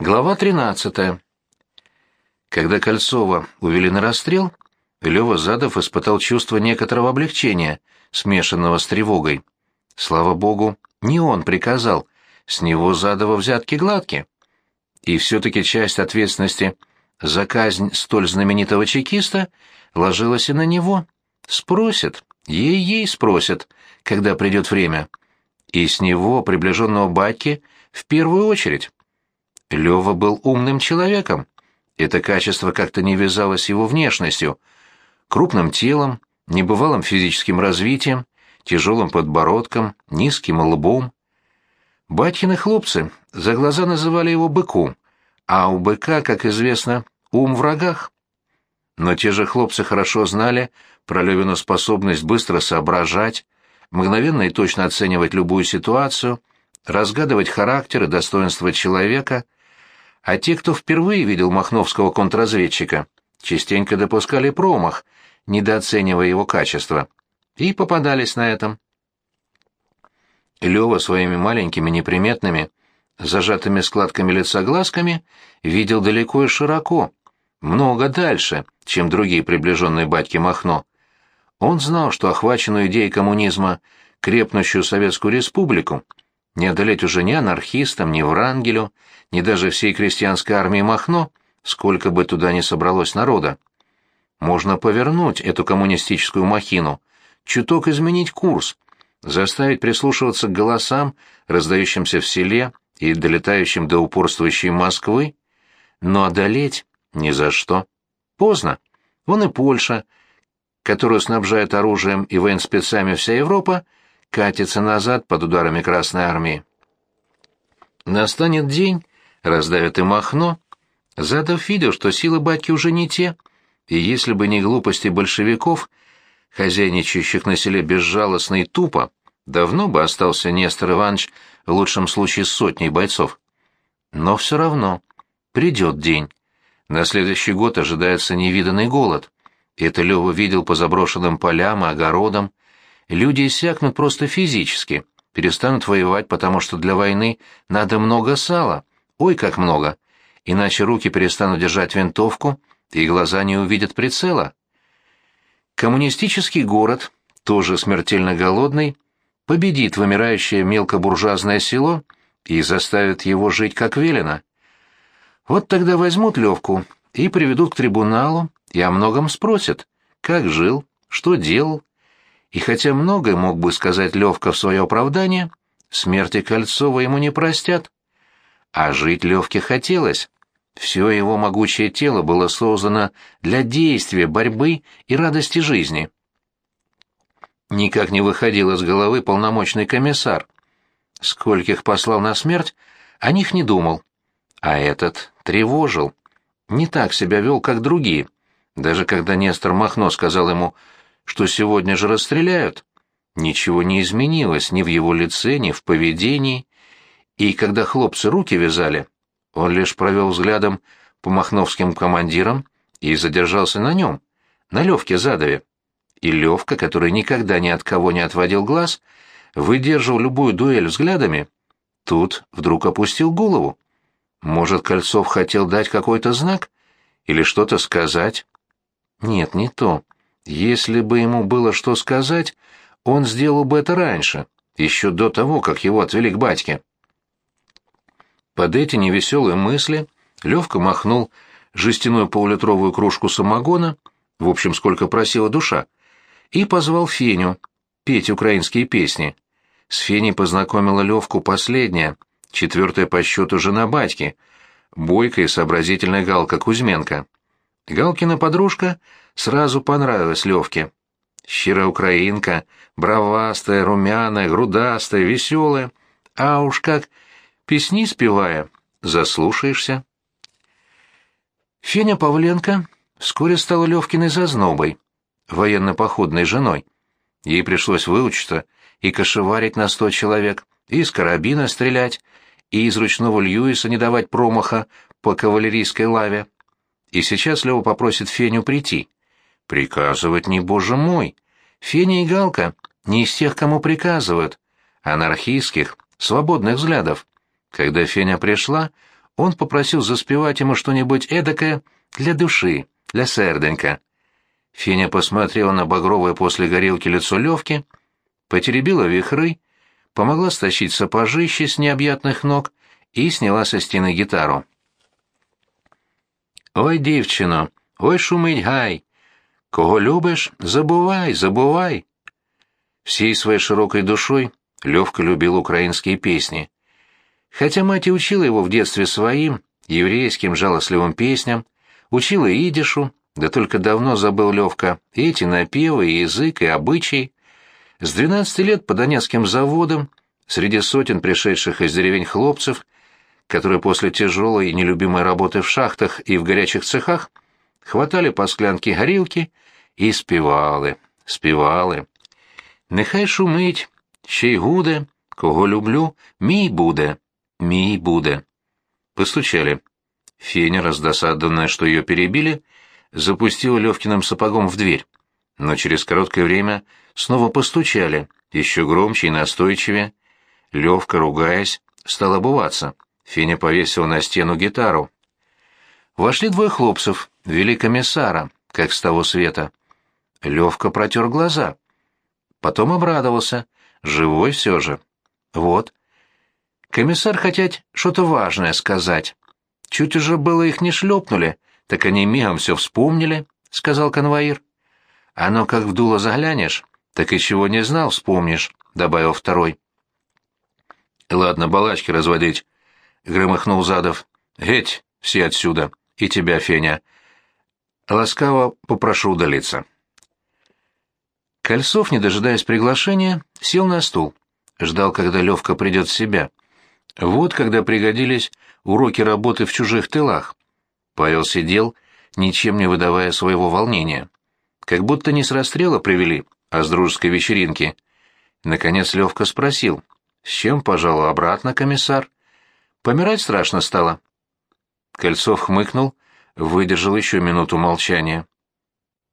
Глава 13. Когда Кольцова увели на расстрел, Лёва Задов испытал чувство некоторого облегчения, смешанного с тревогой. Слава богу, не он приказал, с него Задова взятки гладки. И все-таки часть ответственности за казнь столь знаменитого чекиста ложилась и на него. Спросят, ей-ей спросят, когда придет время. И с него, приближенного батьки, в первую очередь. Лёва был умным человеком. Это качество как-то не вязалось с его внешностью, крупным телом, небывалым физическим развитием, тяжелым подбородком, низким лбом. Батькины хлопцы за глаза называли его быком, а у быка, как известно, ум в рогах. Но те же хлопцы хорошо знали про Левину способность быстро соображать, мгновенно и точно оценивать любую ситуацию, разгадывать характер и достоинства человека, а те, кто впервые видел махновского контрразведчика, частенько допускали промах, недооценивая его качество, и попадались на этом. Лёва своими маленькими неприметными, зажатыми складками лица глазками видел далеко и широко, много дальше, чем другие приближенные батьки Махно. Он знал, что охваченную идеей коммунизма крепнущую Советскую Республику не одолеть уже ни анархистам, ни Врангелю, ни даже всей крестьянской армии Махно, сколько бы туда ни собралось народа. Можно повернуть эту коммунистическую махину, чуток изменить курс, заставить прислушиваться к голосам, раздающимся в селе и долетающим до упорствующей Москвы, но одолеть ни за что. Поздно. Вон и Польша, которую снабжает оружием и военспецами вся Европа, катится назад под ударами Красной Армии. Настанет день, раздавят и Махно. Задов видел, что силы батьки уже не те, и если бы не глупости большевиков, хозяйничающих на селе безжалостно и тупо, давно бы остался Нестор Иванович в лучшем случае с сотней бойцов. Но все равно придет день. На следующий год ожидается невиданный голод. Это Лёва видел по заброшенным полям и огородам. Люди иссякнут просто физически, перестанут воевать, потому что для войны надо много сала. Ой, как много! Иначе руки перестанут держать винтовку, и глаза не увидят прицела. Коммунистический город, тоже смертельно голодный, победит вымирающее мелкобуржуазное село и заставит его жить как велено. Вот тогда возьмут Левку и приведут к трибуналу, и о многом спросят, как жил, что делал. И хотя многое мог бы сказать Левка в свое оправдание, смерти Кольцова ему не простят. А жить Левке хотелось. Все его могучее тело было создано для действия, борьбы и радости жизни. Никак не выходил из головы полномочный комиссар. Скольких послал на смерть, о них не думал. А этот тревожил. Не так себя вел, как другие. Даже когда Нестор Махно сказал ему, что сегодня же расстреляют, ничего не изменилось ни в его лице, ни в поведении. И когда хлопцы руки вязали, он лишь провел взглядом по махновским командирам и задержался на нем, на Левке Задове. И Левка, который никогда ни от кого не отводил глаз, выдерживал любую дуэль взглядами, тут вдруг опустил голову. Может, Кольцов хотел дать какой-то знак? Или что-то сказать? Нет, не то. Если бы ему было что сказать, он сделал бы это раньше, еще до того, как его отвели к батьке. Под эти невеселые мысли Левка махнул жестяную полулитровую кружку самогона, в общем, сколько просила душа, и позвал Феню петь украинские песни. С Феней познакомила Левку последняя, четвертая по счету жена батьки, бойкая и сообразительная Галка Кузьменко. Галкина подружка сразу понравилась Левке. Щирая украинка, бравастая, румяная, грудастая, веселая. А уж как песни спевая, заслушаешься. Феня Павленко вскоре стала Левкиной зазнобой, военно-походной женой. Ей пришлось выучиться и кошеварить на сто человек, и из карабина стрелять, и из ручного Льюиса не давать промаха по кавалерийской лаве. И сейчас Лева попросит Феню прийти. Приказывать не, боже мой. Феня и Галка не из тех, кому приказывают. Анархистских, свободных взглядов. Когда Феня пришла, он попросил заспевать ему что-нибудь эдакое для души, для серденька. Феня посмотрела на багровое после горелки лицо Левки, потеребила вихры, помогла стащить сапожище с необъятных ног и сняла со стены гитару. «Ой, дівчино, ой, шумить гай! Кого любишь, забывай, забывай!» Всей своей широкой душой Левка любил украинские песни. Хотя мать и учила его в детстве своим, еврейским жалостливым песням, учила идишу, да только давно забыл Левка эти напевы, и язык, и обычаи. С двенадцати лет по Донецким заводам, среди сотен пришедших из деревень хлопцев, которые после тяжелой и нелюбимой работы в шахтах и в горячих цехах хватали по склянке горілки и спевали, спевали. Нехай шумить, ще й гуде, кого люблю, мій буде, мій буде. Постучали. Феня, раздосадованная, что ее перебили, запустила Левкиным сапогом в дверь. Но через короткое время снова постучали, еще громче и настойчивее. Левка, ругаясь, стал обуваться. Феня повесила на стену гитару. Вошли двое хлопцев, вели комиссара, как с того света. Левка протер глаза. Потом обрадовался. Живой все же. Вот. Комиссар хотят что-то важное сказать. Чуть уже было их не шлепнули, так они мигом все вспомнили, — сказал конвоир. — Оно как в дуло заглянешь, так и чего не знал, вспомнишь, — добавил второй. — Ладно, балачки разводить, — громыхнул Задов. — Геть, все отсюда, и тебя, Феня. Ласкаво попрошу удалиться. Кольцов, не дожидаясь приглашения, сел на стул. Ждал, когда Левка придет в себя. Вот когда пригодились уроки работы в чужих тылах. Павел сидел, ничем не выдавая своего волнения. Как будто не с расстрела привели, а с дружеской вечеринки. Наконец Левка спросил, «С чем, пожалуй, обратно, комиссар?» «Помирать страшно стало». Кольцов хмыкнул, выдержал еще минуту молчания.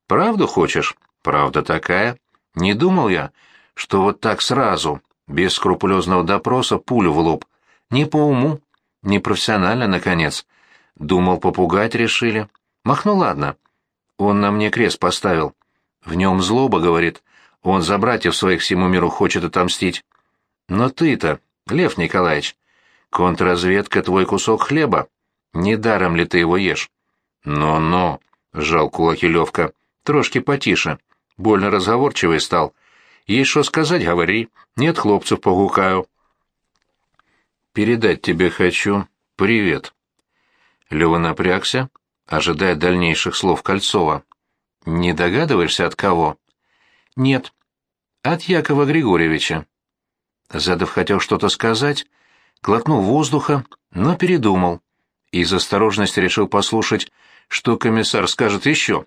«Правду хочешь?» «Правда такая. Не думал я, что вот так сразу, без скрупулезного допроса, пулю в лоб. Не по уму, не профессионально, наконец. Думал, попугать решили. Махну, ладно. Он на мне крест поставил. В нем злоба, говорит. Он за братьев своих всему миру хочет отомстить. Но ты-то, Лев Николаевич, контрразведка твой кусок хлеба. Недаром ли ты его ешь? Но-но, сжал кулаки Левка, трошки потише. Больно разговорчивый стал. Есть что сказать, говори. Нет, хлопцев погукаю. Передать тебе хочу привет. Лёва напрягся, ожидая дальнейших слов Кольцова. Не догадываешься, от кого? Нет. От Якова Григорьевича. Задов хотел что-то сказать, глотнул воздуха, но передумал. Из осторожности решил послушать, что комиссар скажет еще.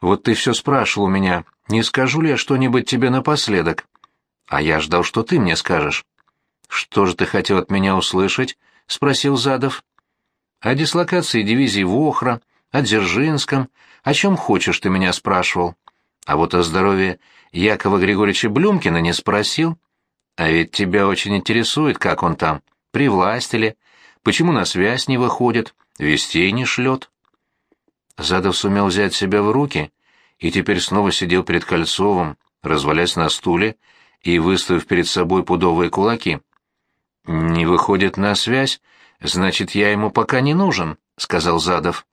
Вот ты все спрашивал у меня, не скажу ли я что-нибудь тебе напоследок. А я ждал, что ты мне скажешь. Что же ты хотел от меня услышать? спросил Задов. О дислокации дивизии Вохра, о Дзержинском, о чем хочешь ты меня спрашивал. А вот о здоровье Якова Григорьевича Блюмкина не спросил. А ведь тебя очень интересует, как он там, при власти ли, почему на связь не выходит, вестей не шлет. Задов сумел взять себя в руки и теперь снова сидел перед Кольцовым, развалясь на стуле и выставив перед собой пудовые кулаки. «Не выходит на связь, значит, я ему пока не нужен», — сказал Задов.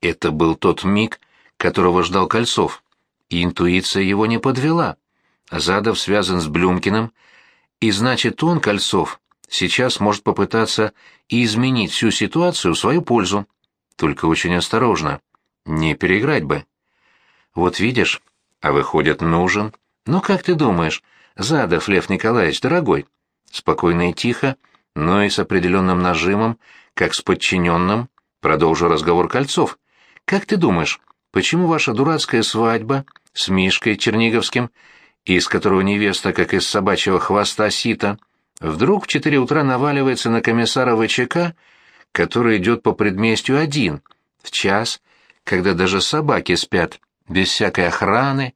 Это был тот миг, которого ждал Кольцов, и интуиция его не подвела. Задов связан с Блюмкиным, и значит, он, Кольцов, сейчас может попытаться и изменить всю ситуацию в свою пользу. Только очень осторожно. Не переиграть бы. Вот видишь, а выходит, нужен. Ну, как ты думаешь, Задов Лев Николаевич, дорогой? Спокойно и тихо, но и с определенным нажимом, как с подчиненным, продолжил разговор Кольцов. Как ты думаешь, почему ваша дурацкая свадьба с Мишкой Черниговским, из которого невеста, как из собачьего хвоста сита, вдруг в четыре утра наваливается на комиссара ВЧК который идет по предместью один, в час, когда даже собаки спят, без всякой охраны,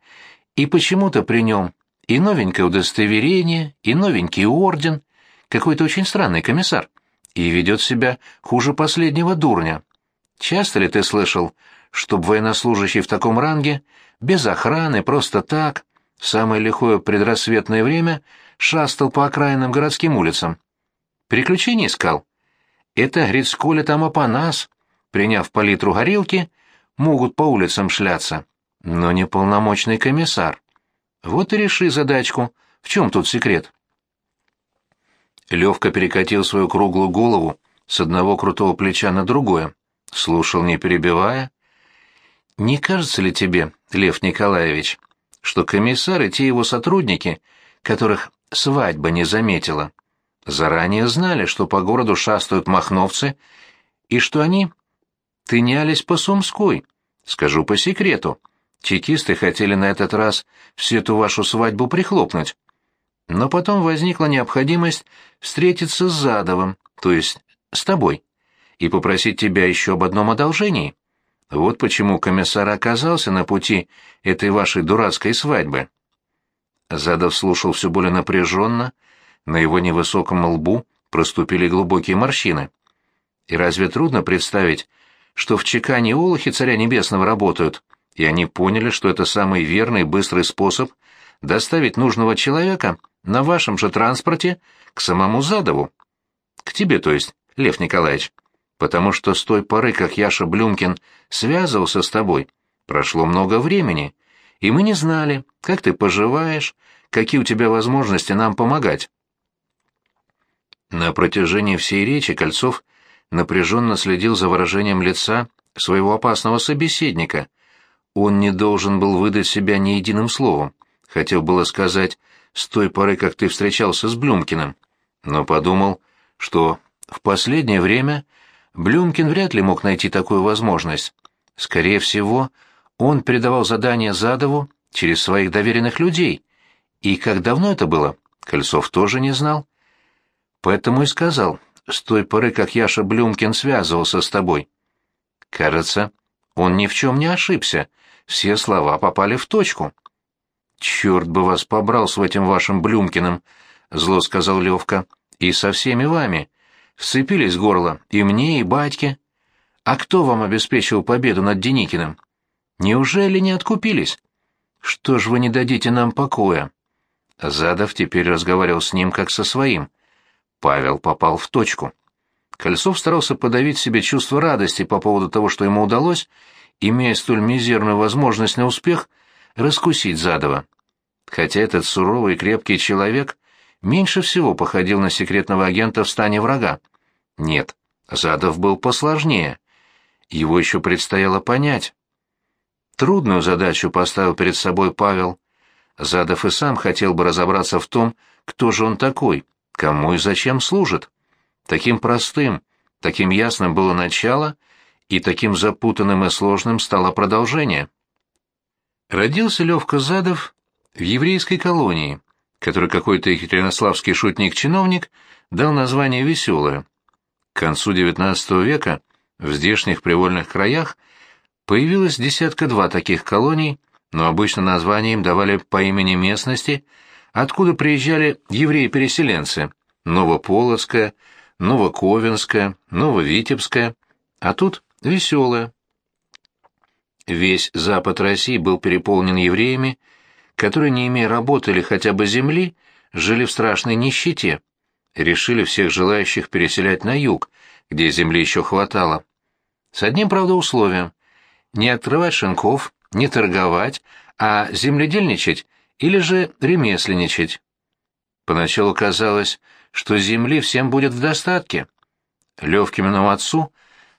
и почему-то при нем и новенькое удостоверение, и новенький орден, какой-то очень странный комиссар. и ведет себя хуже последнего дурня. Часто ли ты слышал, чтоб военнослужащий в таком ранге, без охраны, просто так, в самое лихое предрассветное время шастал по окраинным городским улицам? Приключений искал? Это Грицколя там опанас, приняв палитру горелки, могут по улицам шляться, но не полномочный комиссар. Вот и реши задачку, в чем тут секрет? Левка перекатил свою круглую голову с одного крутого плеча на другое, слушал, не перебивая. «Не кажется ли тебе, Лев Николаевич, что комиссар и те его сотрудники, которых свадьба не заметила, заранее знали, что по городу шастают махновцы, и что они тынялись по Сумской? Скажу по секрету, чекисты хотели на этот раз всю эту вашу свадьбу прихлопнуть. Но потом возникла необходимость встретиться с Задовым, то есть с тобой, и попросить тебя еще об одном одолжении. Вот почему комиссар оказался на пути этой вашей дурацкой свадьбы. Задов слушал все более напряженно, на его невысоком лбу проступили глубокие морщины. И разве трудно представить, что в чекане олухи царя небесного работают, и они поняли, что это самый верный и быстрый способ доставить нужного человека на вашем же транспорте к самому Задову. К тебе, то есть, Лев Николаевич. Потому что с той поры, как Яша Блюмкин связывался с тобой, прошло много времени, и мы не знали, как ты поживаешь, какие у тебя возможности нам помогать. На протяжении всей речи Кольцов напряженно следил за выражением лица своего опасного собеседника. Он не должен был выдать себя ни единым словом. Хотел было сказать с той поры, как ты встречался с Блюмкиным, но подумал, что в последнее время Блюмкин вряд ли мог найти такую возможность. Скорее всего, он передавал задания Задову через своих доверенных людей. И как давно это было, Кольцов тоже не знал. Поэтому и сказал, с той поры, как Яша Блюмкин связывался с тобой. Кажется, он ни в чем не ошибся, все слова попали в точку. «Черт бы вас побрал с этим вашим Блюмкиным», — зло сказал Левка, — «и со всеми вами. Вцепились горло и мне, и батьке. А кто вам обеспечил победу над Деникиным? Неужели не откупились? Что ж вы не дадите нам покоя?» Задов теперь разговаривал с ним как со своим. Павел попал в точку. Кольцов старался подавить себе чувство радости по поводу того, что ему удалось, имея столь мизерную возможность на успех, раскусить Задова. Хотя этот суровый и крепкий человек меньше всего походил на секретного агента в стане врага. Нет, Задов был посложнее. Его еще предстояло понять. Трудную задачу поставил перед собой Павел. Задов и сам хотел бы разобраться в том, кто же он такой, кому и зачем служит. Таким простым, таким ясным было начало, и таким запутанным и сложным стало продолжение. Родился Левка Задов в еврейской колонии, которой какой-то екатеринославский шутник-чиновник дал название «Веселое». К концу XIX века в здешних привольных краях появилось десятка-два таких колоний, но обычно названия им давали по имени местности, откуда приезжали евреи-переселенцы – Новополоцкая, Новоковенская, Нововитебская, а тут веселая. Весь запад России был переполнен евреями, которые, не имея работы или хотя бы земли, жили в страшной нищете, решили всех желающих переселять на юг, где земли еще хватало. С одним, правда, условием – не открывать шинков, не торговать, а земледельничать или же ремесленничать. Поначалу казалось, что земли всем будет в достатке. Левкиному отцу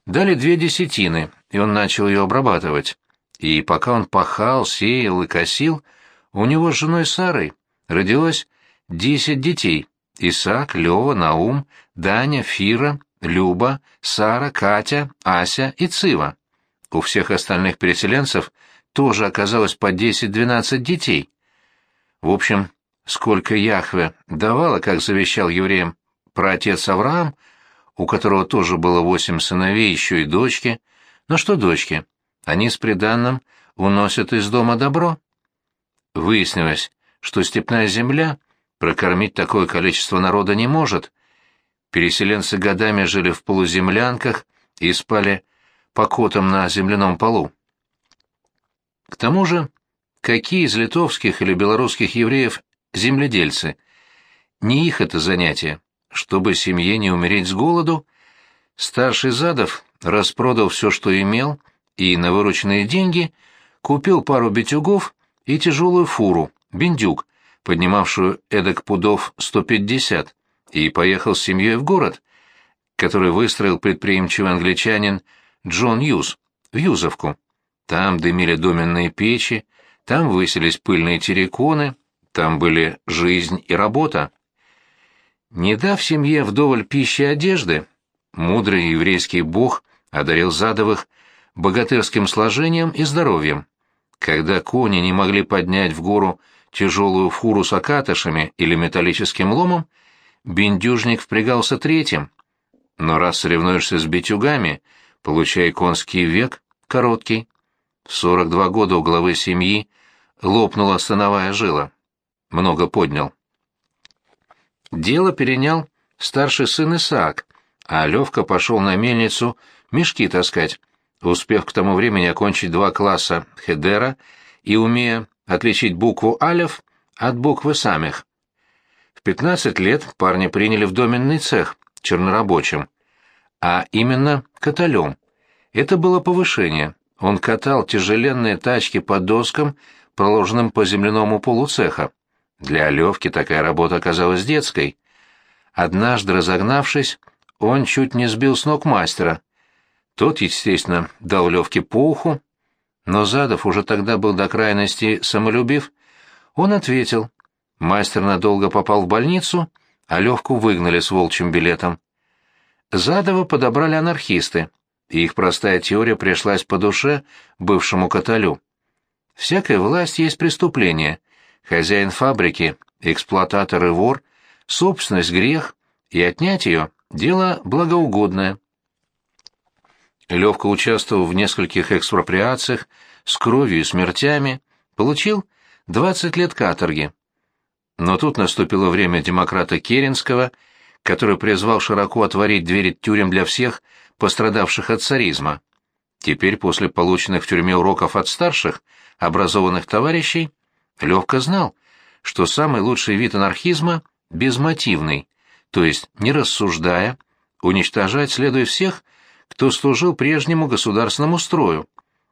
дали две десятины, и он начал ее обрабатывать. И пока он пахал, сеял и косил – у него с женой Сарой родилось десять детей. Исаак, Лева, Наум, Даня, Фира, Люба, Сара, Катя, Ася и Цива. У всех остальных переселенцев тоже оказалось по десять-двенадцать детей. В общем, сколько Яхве давала, как завещал евреям отец Авраам, у которого тоже было восемь сыновей, еще и дочки. Но что дочки? Они с приданным уносят из дома добро. Выяснилось, что степная земля прокормить такое количество народа не может. Переселенцы годами жили в полуземлянках и спали покотом на земляном полу. К тому же, какие из литовских или белорусских евреев земледельцы? Не их это занятие. Чтобы семье не умереть с голоду, старший Задов распродал все, что имел, и на вырученные деньги купил пару битюгов и тяжелую фуру, бендюк, поднимавшую эдак пудов 150, и поехал с семьей в город, который выстроил предприимчивый англичанин Джон Юз, в Юзовку. Там дымили доменные печи, там высились пыльные терриконы, там были жизнь и работа. Не дав семье вдоволь пищи и одежды, мудрый еврейский бог одарил Задовых богатырским сложением и здоровьем. Когда кони не могли поднять в гору тяжелую фуру с окатышами или металлическим ломом, бендюжник впрягался третьим. Но раз соревнуешься с битюгами, получай конский век короткий. В 42 года у главы семьи лопнула становая жила. Много поднял. Дело перенял старший сын Исаак, а Левка пошел на мельницу мешки таскать, успев к тому времени окончить два класса хедера и умея отличить букву «алев» от буквы «самих». В 15 лет парня приняли в доменный цех, чернорабочим, а именно каталем. Это было повышение. Он катал тяжеленные тачки по доскам, проложенным по земляному полу цеха. Для Левки такая работа оказалась детской. Однажды разогнавшись, он чуть не сбил с ног мастера. Тот, естественно, дал Левке по уху, но Задов уже тогда был до крайности самолюбив. Он ответил. Мастер надолго попал в больницу, а Левку выгнали с волчьим билетом. Задова подобрали анархисты, и их простая теория пришлась по душе бывшему Каталю. Всякая власть есть преступление. Хозяин фабрики, эксплуататор и вор, собственность — грех, и отнять ее — дело благоугодное. Левка участвовал в нескольких экспроприациях с кровью и смертями, получил 20 лет каторги. Но тут наступило время демократа Керенского, который призвал широко отворить двери тюрем для всех пострадавших от царизма. Теперь, после полученных в тюрьме уроков от старших, образованных товарищей, Левка знал, что самый лучший вид анархизма — безмотивный, то есть, не рассуждая, уничтожать следует всех, кто служил прежнему государственному строю,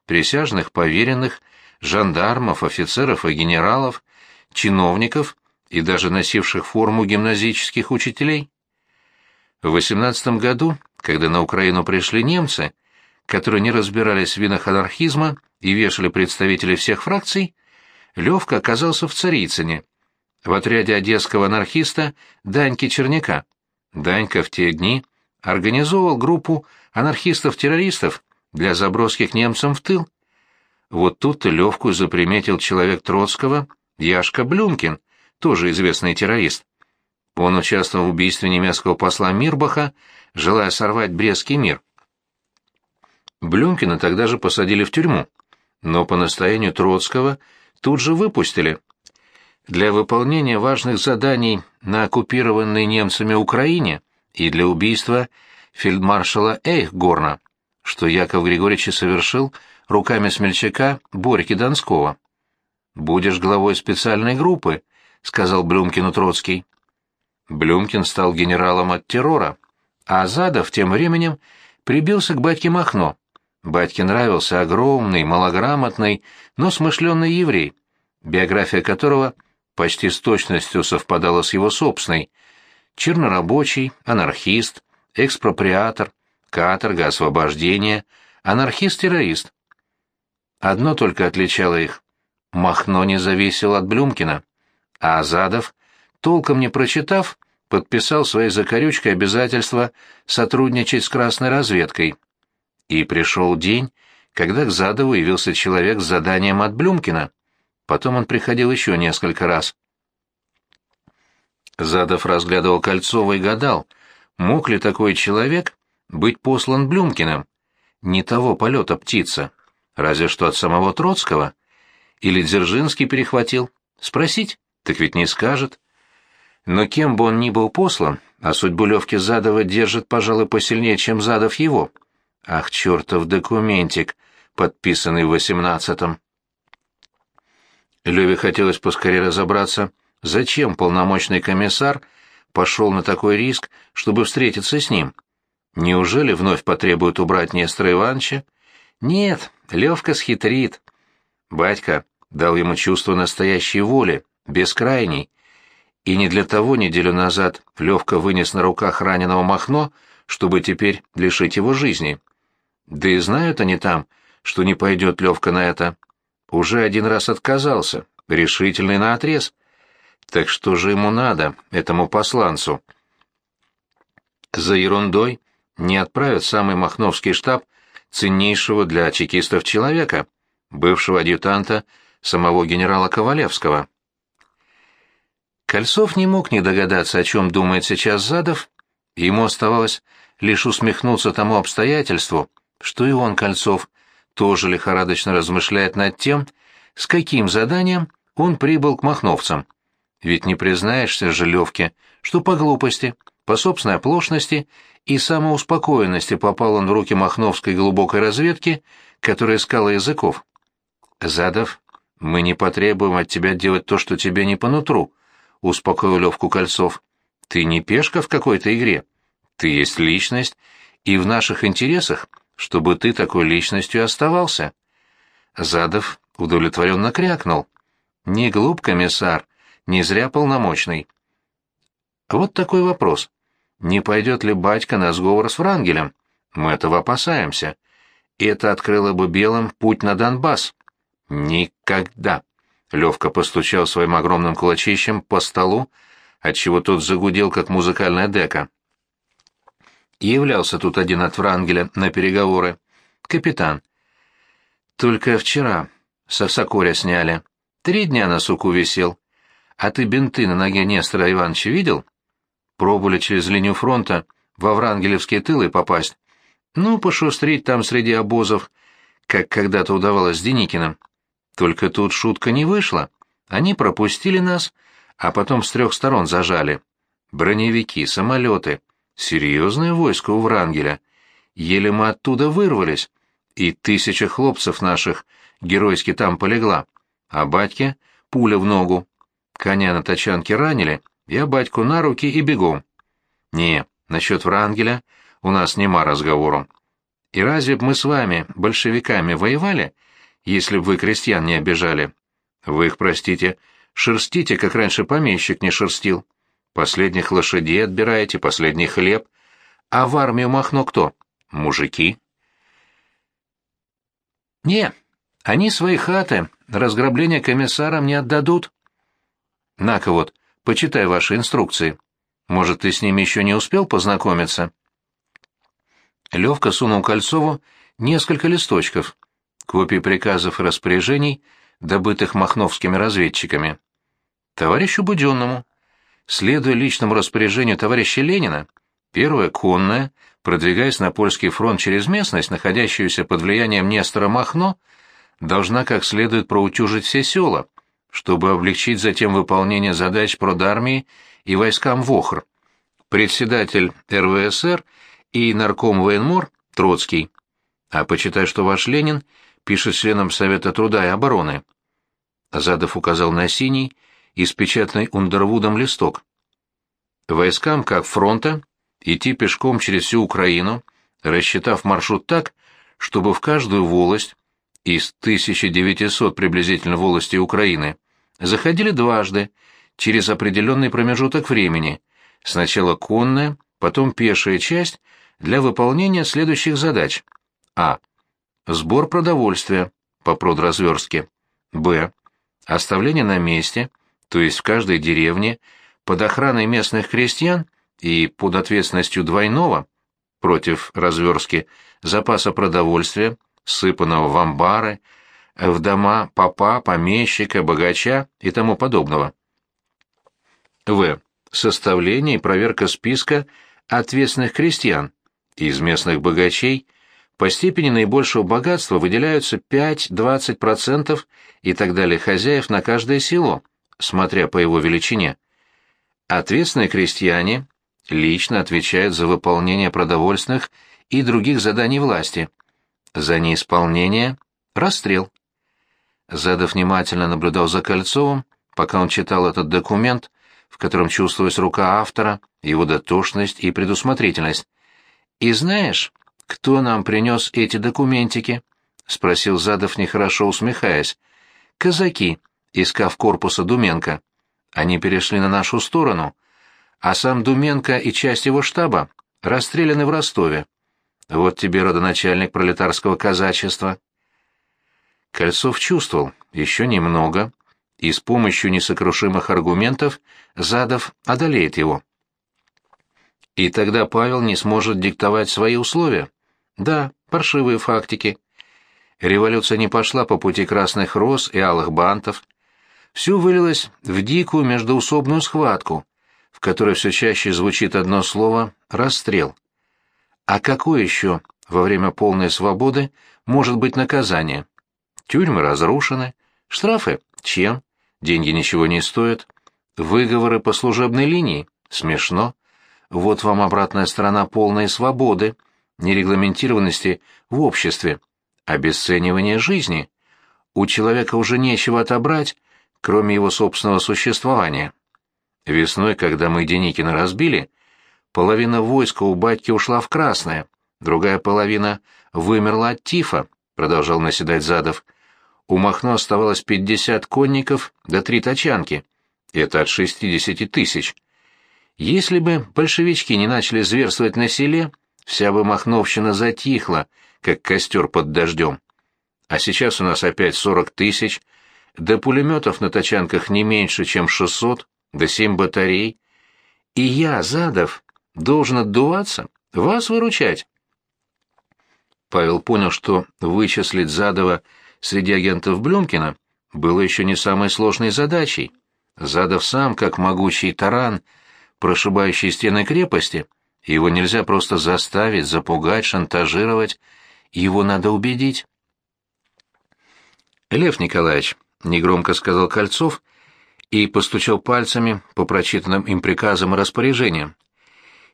присяжных поверенных, жандармов, офицеров и генералов, чиновников и даже носивших форму гимназических учителей. В 18 году, когда на Украину пришли немцы, которые не разбирались в винах анархизма и вешали представителей всех фракций, Левка оказался в Царицыне, в отряде одесского анархиста Даньки Черняка. Данька в те дни организовал группу анархистов-террористов для заброски к немцам в тыл. Вот тут-то Левку заприметил человек Троцкого, Яшка Блюмкин, тоже известный террорист. Он участвовал в убийстве немецкого посла Мирбаха, желая сорвать Брестский мир. Блюмкина тогда же посадили в тюрьму, но по настоянию Троцкого тут же выпустили. Для выполнения важных заданий на оккупированной немцами Украине и для убийства фельдмаршала Эйхгорна, что Яков Григорьевич совершил руками смельчака Борьки Донского. «Будешь главой специальной группы», — сказал Блюмкину Троцкий. Блюмкин стал генералом от террора, а Задов тем временем прибился к батьке Махно. Батьке нравился огромный, малограмотный, но смышленный еврей, биография которого почти с точностью совпадала с его собственной. Чернорабочий, анархист, экспроприатор, каторга, освобождение, анархист-террорист. Одно только отличало их. Махно не зависел от Блюмкина, а Азадов, толком не прочитав, подписал своей закорючкой обязательство сотрудничать с красной разведкой. И пришел день, когда к Задову явился человек с заданием от Блюмкина. Потом он приходил еще несколько раз. Задов разглядывал Кольцова и гадал, мог ли такой человек быть послан Блюмкиным? Не того полета птица, разве что от самого Троцкого. Или Дзержинский перехватил? Спросить? Так ведь не скажет. Но кем бы он ни был послан, а судьбу Левки Задова держит, пожалуй, посильнее, чем Задов его. Ах, чертов документик, подписанный в восемнадцатом. Леве хотелось поскорее разобраться, зачем полномочный комиссар пошел на такой риск, чтобы встретиться с ним. Неужели вновь потребует убрать Нестора Ивановича? Нет, Левка схитрит. Батька дал ему чувство настоящей воли, бескрайней. И не для того неделю назад Левка вынес на руках раненого Махно, чтобы теперь лишить его жизни. Да и знают они там, что не пойдет Левка на это. Уже один раз отказался, решительный наотрез. Так что же ему надо, этому посланцу? За ерундой не отправят самый Махновский штаб ценнейшего для чекистов человека, бывшего адъютанта самого генерала Ковалевского. Кольцов не мог не догадаться, о чем думает сейчас Задов, ему оставалось лишь усмехнуться тому обстоятельству, что и он, Кольцов, тоже лихорадочно размышляет над тем, с каким заданием он прибыл к махновцам. Ведь не признаешься же Левке, что по глупости, по собственной оплошности и самоуспокоенности попал он в руки махновской глубокой разведки, которая искала языков. «Задов, мы не потребуем от тебя делать то, что тебе не по нутру», — успокоил Левку Кольцов. «Ты не пешка в какой-то игре. Ты есть личность, и в наших интересах — чтобы ты такой личностью оставался. Задов удовлетворенно крякнул. Не глуп, комиссар, не зря полномочный. Вот такой вопрос. Не пойдет ли батька на сговор с Врангелем? Мы этого опасаемся. Это открыло бы белым путь на Донбасс. Никогда. Левка постучал своим огромным кулачищем по столу, отчего тот загудел, как музыкальная дека. Являлся тут один от Врангеля на переговоры. Капитан. Только вчера со Сокоря сняли. Три дня на суку висел. А ты бинты на ноге Нестора Ивановича видел? Пробовали через линию фронта во Врангелевские тылы попасть. Ну, пошустрить там среди обозов, как когда-то удавалось с Деникиным. Только тут шутка не вышла. Они пропустили нас, а потом с трех сторон зажали. Броневики, самолеты — Серьезное войско у Врангеля. Еле мы оттуда вырвались, и тысяча хлопцев наших геройски там полегла. А батьке пуля в ногу. Коня на тачанке ранили, я батьку на руки и бегом. Не, насчет Врангеля у нас нема разговору. И разве б мы с вами, большевиками, воевали, если б вы крестьян не обижали? Вы их, простите, шерстите, как раньше помещик не шерстил. Последних лошадей отбираете, последний хлеб. А в армию Махно кто? Мужики. Не, они свои хаты разграбление комиссарам не отдадут. На-ка вот, почитай ваши инструкции. Может, ты с ними еще не успел познакомиться? Левка сунул Кольцову несколько листочков, копии приказов и распоряжений, добытых махновскими разведчиками. Товарищу Буденному, Следуя личному распоряжению товарища Ленина, первая конная, продвигаясь на польский фронт через местность, находящуюся под влиянием Нестора Махно, должна как следует проутюжить все села, чтобы облегчить затем выполнение задач продармии и войскам ВОХР. Председатель РВСР и нарком военмор Троцкий. А почитай, что ваш Ленин пишет членам Совета труда и обороны. Задов указал на синий, испечатанный Ундервудом листок. Войскам как фронта идти пешком через всю Украину, рассчитав маршрут так, чтобы в каждую волость из 1900 приблизительно волостей Украины заходили дважды, через определенный промежуток времени, сначала конная, потом пешая часть для выполнения следующих задач. А. Сбор продовольствия по продразверстке. Б. Оставление на месте – то есть в каждой деревне, под охраной местных крестьян и под ответственностью двойного против разверстки запаса продовольствия, сыпанного в амбары, в дома попа, помещика, богача и тому подобного. В. Составление и проверка списка ответственных крестьян. Из местных богачей по степени наибольшего богатства выделяются 5-20% и так далее хозяев на каждое село – смотря по его величине. Ответственные крестьяне лично отвечают за выполнение продовольственных и других заданий власти. За неисполнение – расстрел. Задов внимательно наблюдал за Кольцовым, пока он читал этот документ, в котором чувствовалась рука автора, его дотошность и предусмотрительность. «И знаешь, кто нам принес эти документики?» — спросил Задов, нехорошо усмехаясь. «Казаки, искав корпуса Думенко. Они перешли на нашу сторону, а сам Думенко и часть его штаба расстреляны в Ростове. Вот тебе родоначальник пролетарского казачества». Кольцов чувствовал, еще немного, и с помощью несокрушимых аргументов Задов одолеет его. И тогда Павел не сможет диктовать свои условия. Да, паршивые фактики. Революция не пошла по пути красных роз и алых бантов. Все вылилось в дикую междоусобную схватку, в которой все чаще звучит одно слово «расстрел». А какое еще во время полной свободы может быть наказание? Тюрьмы разрушены, штрафы чем? Деньги ничего не стоят. Выговоры по служебной линии? Смешно. Вот вам обратная сторона полной свободы, нерегламентированности в обществе, обесценивание жизни. У человека уже нечего отобрать, кроме его собственного существования. Весной, когда мы Деникина разбили, половина войска у батьки ушла в красное, другая половина вымерла от тифа, продолжал наседать Задов. У Махно оставалось пятьдесят конников до да три тачанки. Это от шестидесяти тысяч. Если бы большевички не начали зверствовать на селе, вся бы Махновщина затихла, как костер под дождем. А сейчас у нас опять сорок тысяч, да пулеметов на тачанках не меньше, чем шестьсот, да семь батарей. И я, Задов, должен отдуваться, вас выручать. Павел понял, что вычислить Задова среди агентов Блюмкина было еще не самой сложной задачей. Задов сам, как могучий таран, прошибающий стены крепости, его нельзя просто заставить, запугать, шантажировать, его надо убедить. «Лев Николаевич», — негромко сказал Кольцов и постучал пальцами по прочитанным им приказам и распоряжениям.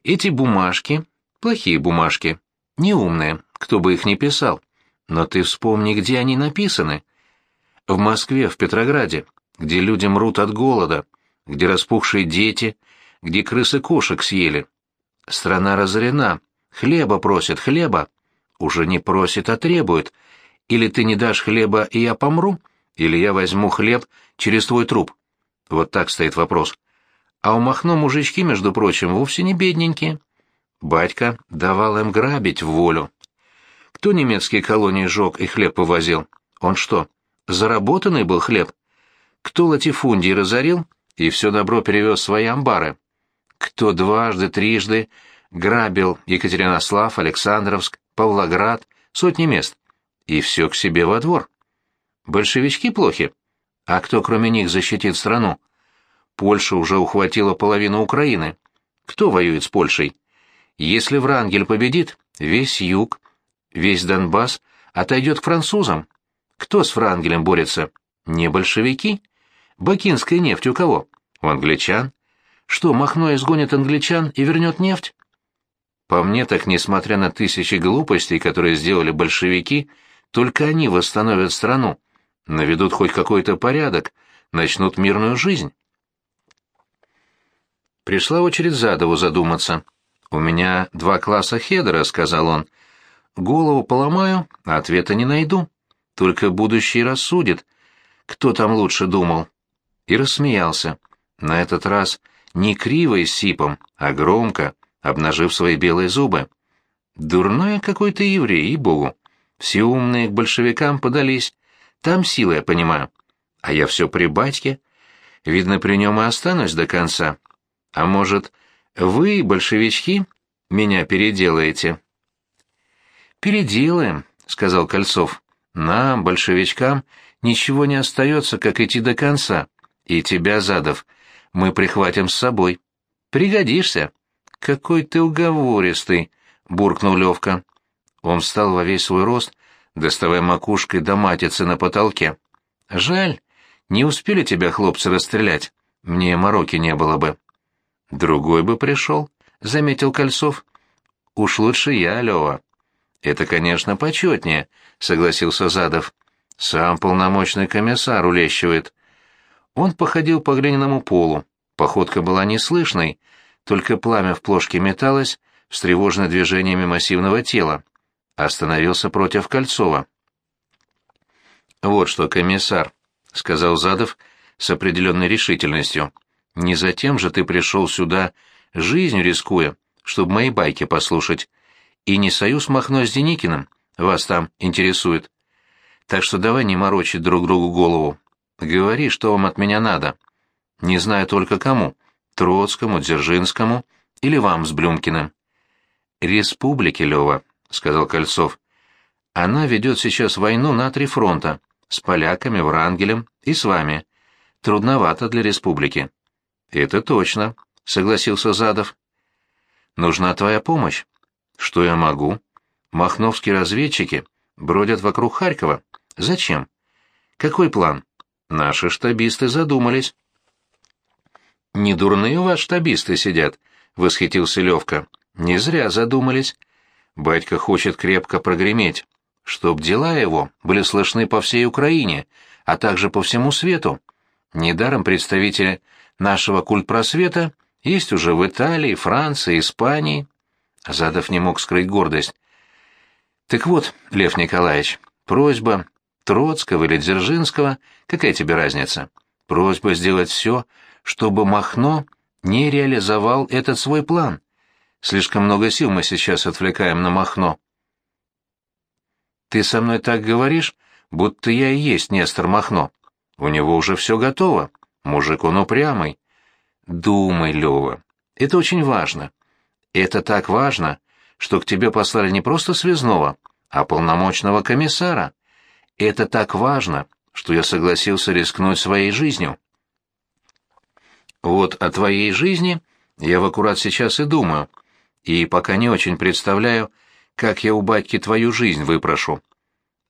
«Эти бумажки, плохие бумажки, неумные, кто бы их ни писал, но ты вспомни, где они написаны. В Москве, в Петрограде, где люди мрут от голода, где распухшие дети, где крысы кошек съели. Страна разорена, хлеба просит, хлеба. Уже не просит, а требует. Или ты не дашь хлеба, и я помру, или я возьму хлеб через твой труп. Вот так стоит вопрос. А у Махно мужички, между прочим, вовсе не бедненькие. Батька давал им грабить в волю. Кто немецкие колонии жег и хлеб повозил? Он что, заработанный был хлеб? Кто латифундий разорил и все добро перевез в свои амбары? Кто дважды, трижды грабил Екатеринослав, Александровск, Павлоград, сотни мест? И все к себе во двор. Большевички плохи? А кто кроме них защитит страну? Польша уже ухватила половину Украины. Кто воюет с Польшей? Если Врангель победит, весь юг, весь Донбасс отойдет к французам. Кто с Франгелем борется? Не большевики? Бакинская нефть у кого? У англичан. Что, Махно изгонит англичан и вернет нефть? По мне так, несмотря на тысячи глупостей, которые сделали большевики, только они восстановят страну, наведут хоть какой-то порядок, начнут мирную жизнь. Пришла очередь Задову задуматься. «У меня два класса хедера», — сказал он. Голову поломаю, а ответа не найду. Только будущий рассудит, кто там лучше думал. И рассмеялся. На этот раз не криво и сипом, а громко, обнажив свои белые зубы. Дурной какой-то еврей, и богу. Все умные к большевикам подались. Там сила, я понимаю. А я все при батьке. Видно, при нем и останусь до конца. А может, вы, большевички, меня переделаете?» «Переделаем», — сказал Кольцов. «Нам, большевичкам, ничего не остается, как идти до конца. И тебя, Задов, мы прихватим с собой. Пригодишься». «Какой ты уговористый», — буркнул Левка. Он встал во весь свой рост, доставая макушкой до матицы на потолке. «Жаль, не успели тебя хлопцы расстрелять. Мне мороки не было бы». Другой бы пришел, — заметил Кольцов. Уж лучше я, Лева. Это, конечно, почетнее, — согласился Задов. Сам полномочный комиссар улещивает. Он походил по глиняному полу. Походка была неслышной, только пламя в плошке металось, встревоженное движениями массивного тела. Остановился против Кольцова. «Вот что, комиссар», — сказал Задов с определенной решительностью. «Не затем же ты пришел сюда, жизнью рискуя, чтобы мои байки послушать. И не союз Махно с Деникиным вас там интересует. Так что давай не морочить друг другу голову. Говори, что вам от меня надо. Не знаю только кому. Троцкому, Дзержинскому или вам с Блюмкиным. «Республики, Лёва», — сказал Кольцов. «Она ведет сейчас войну на три фронта. С поляками, Врангелем и с вами. Трудновато для республики». «Это точно», — согласился Задов. «Нужна твоя помощь». «Что я могу?» «Махновские разведчики бродят вокруг Харькова. Зачем?» «Какой план?» Наши штабисты задумались. «Не дурные у вас штабисты сидят», — восхитился Левка. «Не зря задумались. Батька хочет крепко прогреметь, чтоб дела его были слышны по всей Украине, а также по всему свету. Недаром представители нашего культпросвета есть уже в Италии, Франции, Испании». Задов не мог скрыть гордость. «Так вот, Лев Николаевич, просьба Троцкого или Дзержинского, какая тебе разница? Просьба сделать все, чтобы Махно не реализовал этот свой план. Слишком много сил мы сейчас отвлекаем на Махно. Ты со мной так говоришь, будто я и есть Нестор Махно. У него уже все готово. Мужик он упрямый. Думай, Лева, это очень важно. Это так важно, что к тебе послали не просто связного, а полномочного комиссара. Это так важно, что я согласился рискнуть своей жизнью. Вот о твоей жизни я в аккурат сейчас и думаю, и пока не очень представляю, как я у батьки твою жизнь выпрошу.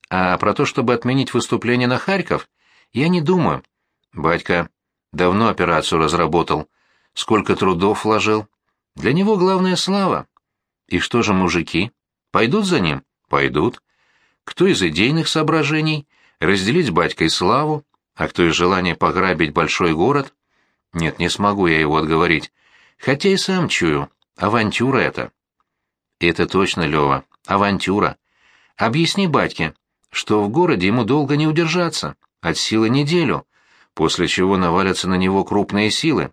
А про то, чтобы отменить выступление на Харьков, я не думаю. Батька давно операцию разработал, сколько трудов вложил. Для него главная слава. И что же мужики? Пойдут за ним? Пойдут кто из идейных соображений разделить с батькой славу, а кто из желания пограбить большой город. Нет, не смогу я его отговорить, хотя и сам чую, авантюра это. Это точно, Лева, авантюра. Объясни батьке, что в городе ему долго не удержаться, от силы неделю, после чего навалятся на него крупные силы.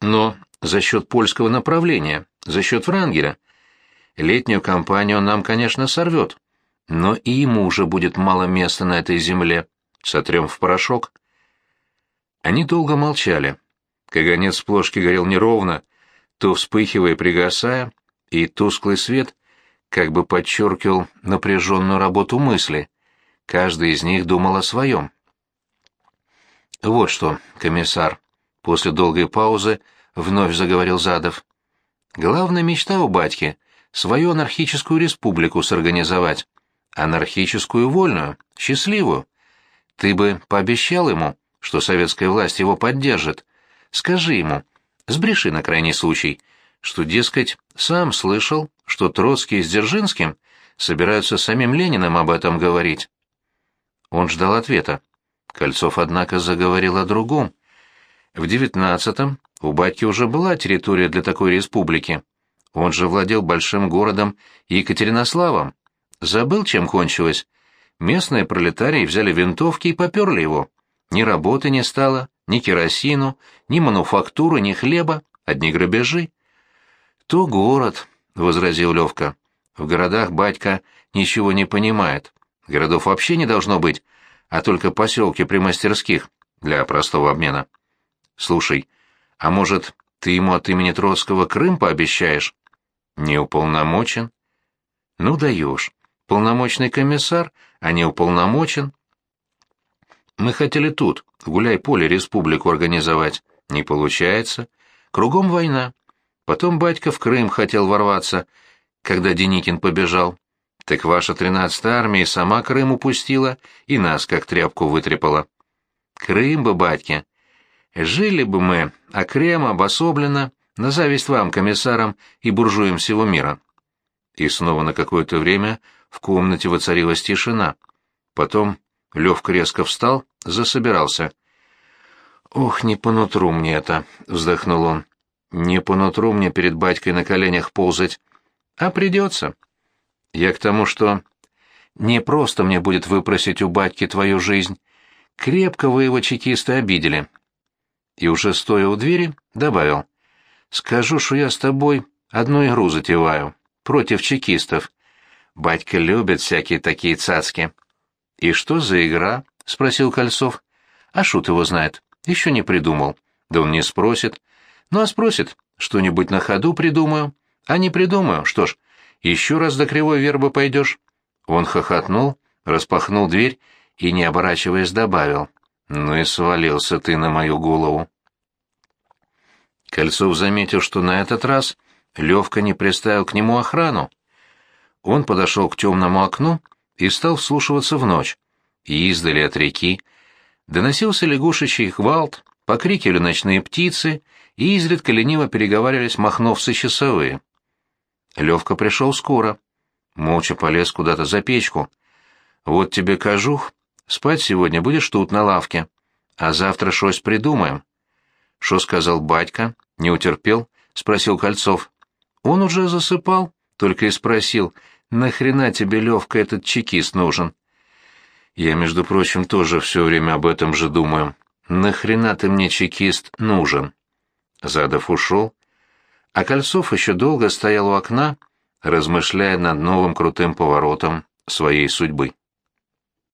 Но за счет польского направления, за счет Врангеля. Летнюю кампанию он нам, конечно, сорвет, но и ему уже будет мало места на этой земле. Сотрем в порошок. Они долго молчали. Каганец плошки горел неровно, то вспыхивая и пригасая, и тусклый свет как бы подчеркивал напряженную работу мысли. Каждый из них думал о своем. «Вот что, комиссар», — после долгой паузы вновь заговорил Задов. «Главная мечта у батьки — свою анархическую республику сорганизовать анархическую вольную, счастливую. Ты бы пообещал ему, что советская власть его поддержит. Скажи ему, сбреши на крайний случай, что, дескать, сам слышал, что Троцкий с Дзержинским собираются самим Лениным об этом говорить. Он ждал ответа. Кольцов, однако, заговорил о другом. В девятнадцатом у батьки уже была территория для такой республики. Он же владел большим городом Екатеринославом. Забыл, чем кончилось. Местные пролетарии взяли винтовки и поперли его. Ни работы не стало, ни керосину, ни мануфактуры, ни хлеба, одни грабежи. «То город», — возразил Левка. «В городах батька ничего не понимает. Городов вообще не должно быть, а только поселки при мастерских для простого обмена. Слушай, а может, ты ему от имени Троцкого Крым пообещаешь?» «Не уполномочен». «Ну даешь полномочный комиссар, а не уполномочен. Мы хотели тут, гуляй-поле, республику организовать. Не получается. Кругом война. Потом батька в Крым хотел ворваться, когда Деникин побежал. Так ваша тринадцатая армия сама Крым упустила и нас как тряпку вытрепала. Крым бы, батьке. Жили бы мы окремо, обособленно, на зависть вам, комиссарам и буржуям всего мира. И снова на какое-то время в комнате воцарилась тишина. Потом Левка резко встал, засобирался. «Ох, не по нутру мне это», — вздохнул он. «Не по нутру мне перед батькой на коленях ползать. А придется. Я к тому, что не просто мне будет выпросить у батьки твою жизнь. Крепко вы его чекисты обидели». И уже стоя у двери, добавил. «Скажу, что я с тобой одну игру затеваю, против чекистов. Батька любит всякие такие цацки». «И что за игра?» — спросил Кольцов. «А шут его знает. Еще не придумал. Да он не спросит. Ну а спросит, что-нибудь на ходу придумаю. А не придумаю, что ж, еще раз до кривой вербы пойдешь». Он хохотнул, распахнул дверь и, не оборачиваясь, добавил. «Ну и свалился ты на мою голову». Кольцов заметил, что на этот раз Левка не приставил к нему охрану. Он подошел к темному окну и стал вслушиваться в ночь. И издали от реки доносился лягушечий хвалт, покрикивали ночные птицы, и изредка лениво переговаривались махновцы часовые. Левка пришел скоро. Молча полез куда-то за печку. «Вот тебе кожух. Спать сегодня будешь тут, на лавке. А завтра шось придумаем». «Шо сказал батька?» «Не утерпел?» — спросил Кольцов. «Он уже засыпал?» — только и спросил. «Нахрена тебе, Левка, этот чекист нужен?» «Я, между прочим, тоже все время об этом же думаю. Нахрена ты мне, чекист, нужен?» Задов ушел, а Кольцов еще долго стоял у окна, размышляя над новым крутым поворотом своей судьбы.